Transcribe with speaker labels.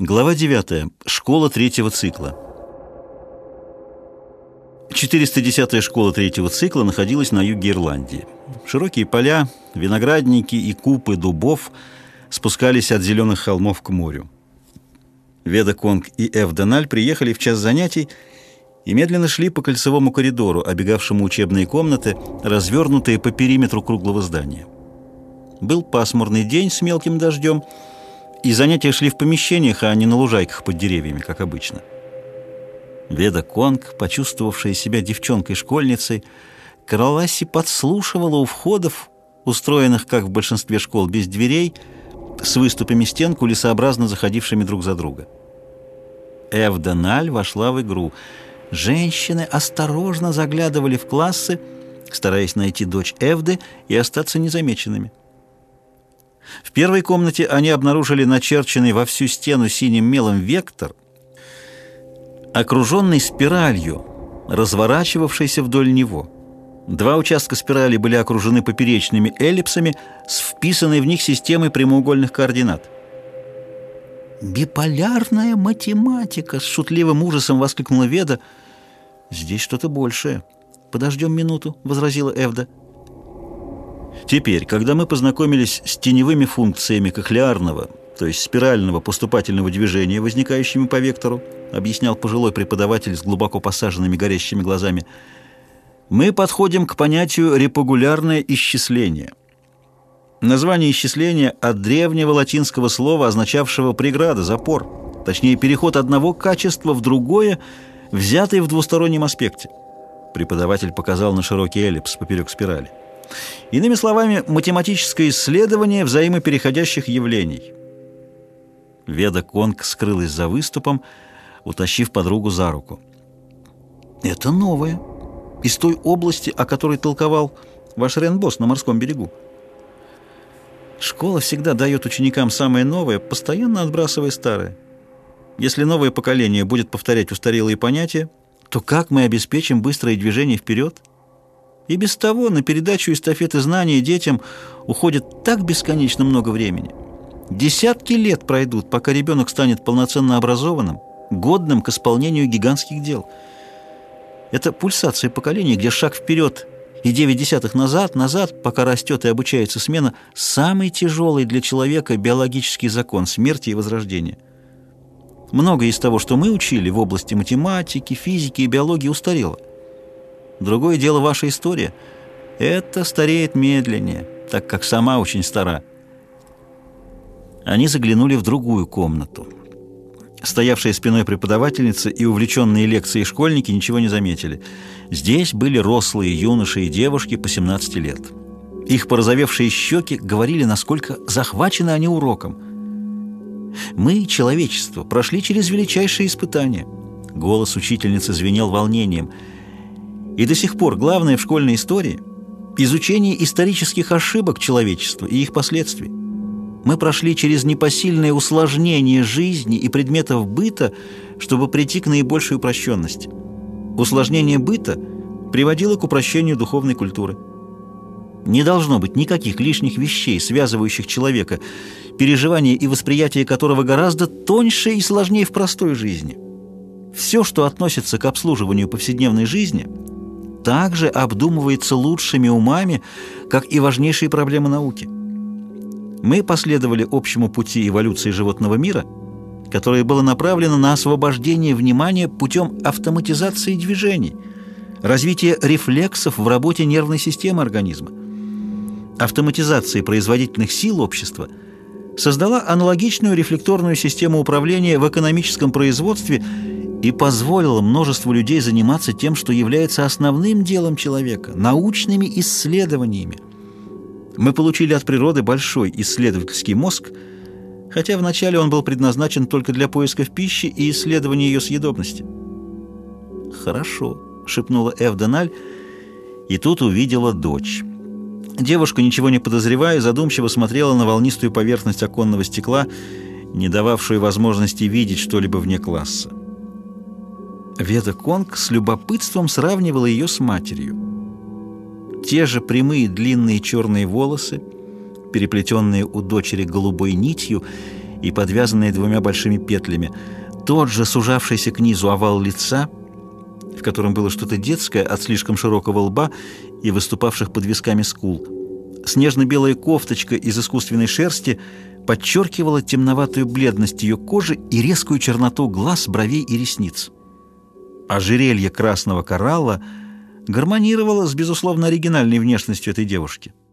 Speaker 1: Глава 9. Школа третьего цикла. 410-я школа третьего цикла находилась на юге Ирландии. Широкие поля, виноградники и купы дубов спускались от зеленых холмов к морю. Веда Конг и Эв Деналь приехали в час занятий и медленно шли по кольцевому коридору, обегавшему учебные комнаты, развернутые по периметру круглого здания. Был пасмурный день с мелким дождем, и занятия шли в помещениях, а не на лужайках под деревьями, как обычно. Веда Конг, почувствовавшая себя девчонкой-школьницей, кралась и подслушивала у входов, устроенных, как в большинстве школ, без дверей, с выступами стен, кулисообразно заходившими друг за друга. Эвденаль вошла в игру. Женщины осторожно заглядывали в классы, стараясь найти дочь Эвды и остаться незамеченными. В первой комнате они обнаружили начерченный во всю стену синим мелом вектор, окруженный спиралью, разворачивавшейся вдоль него. Два участка спирали были окружены поперечными эллипсами с вписанной в них системой прямоугольных координат. «Биполярная математика!» — с шутливым ужасом воскликнула Веда. «Здесь что-то большее. Подождем минуту», — возразила Эвда. Теперь, когда мы познакомились с теневыми функциями кохлеарного, то есть спирального поступательного движения, возникающими по вектору, объяснял пожилой преподаватель с глубоко посаженными горящими глазами, мы подходим к понятию репогулярное исчисление. Название исчисления от древнего латинского слова, означавшего преграда, запор, точнее переход одного качества в другое, взятый в двустороннем аспекте. Преподаватель показал на широкий эллипс поперек спирали. Иными словами, математическое исследование взаимопереходящих явлений. Веда Конг скрылась за выступом, утащив подругу за руку. «Это новое. Из той области, о которой толковал ваш Ренбос на морском берегу. Школа всегда дает ученикам самое новое, постоянно отбрасывая старое. Если новое поколение будет повторять устарелые понятия, то как мы обеспечим быстрое движение вперед?» И без того на передачу эстафеты знаний детям уходит так бесконечно много времени. Десятки лет пройдут, пока ребенок станет полноценно образованным, годным к исполнению гигантских дел. Это пульсация поколений, где шаг вперед и девять десятых назад, назад, пока растет и обучается смена, самый тяжелый для человека биологический закон смерти и возрождения. Многое из того, что мы учили в области математики, физики и биологии, устарело. Другое дело ваша история. Это стареет медленнее, так как сама очень стара. Они заглянули в другую комнату. Стоявшие спиной преподавательница и увлеченные лекцией школьники ничего не заметили. Здесь были рослые юноши и девушки по 17 лет. Их порозовевшие щеки говорили, насколько захвачены они уроком. «Мы, человечество, прошли через величайшие испытания». Голос учительницы звенел волнением – и до сих пор главное в школьной истории – изучение исторических ошибок человечества и их последствий. Мы прошли через непосильное усложнение жизни и предметов быта, чтобы прийти к наибольшей упрощенности. Усложнение быта приводило к упрощению духовной культуры. Не должно быть никаких лишних вещей, связывающих человека, переживание и восприятие которого гораздо тоньше и сложнее в простой жизни. Все, что относится к обслуживанию повседневной жизни – также обдумывается лучшими умами, как и важнейшие проблемы науки. Мы последовали общему пути эволюции животного мира, которое было направлено на освобождение внимания путем автоматизации движений, развития рефлексов в работе нервной системы организма. Автоматизация производительных сил общества создала аналогичную рефлекторную систему управления в экономическом производстве и позволила множеству людей заниматься тем, что является основным делом человека – научными исследованиями. Мы получили от природы большой исследовательский мозг, хотя вначале он был предназначен только для поисков пищи и исследования ее съедобности. «Хорошо», — шепнула Эвденаль, и тут увидела дочь. Девушка, ничего не подозревая, задумчиво смотрела на волнистую поверхность оконного стекла, не дававшую возможности видеть что-либо вне класса. Веда Конг с любопытством сравнивала ее с матерью. Те же прямые длинные черные волосы, переплетенные у дочери голубой нитью, и подвязанные двумя большими петлями. Тот же сужавшийся к низу овал лица, в котором было что-то детское от слишком широкого лба и выступавших под висками скул. Снежно-белая кофточка из искусственной шерсти подчеркивала темноватую бледность ее кожи и резкую черноту глаз, бровей и ресниц. Ожерелье красного коралла гармонировало с, безусловно, оригинальной внешностью этой девушки –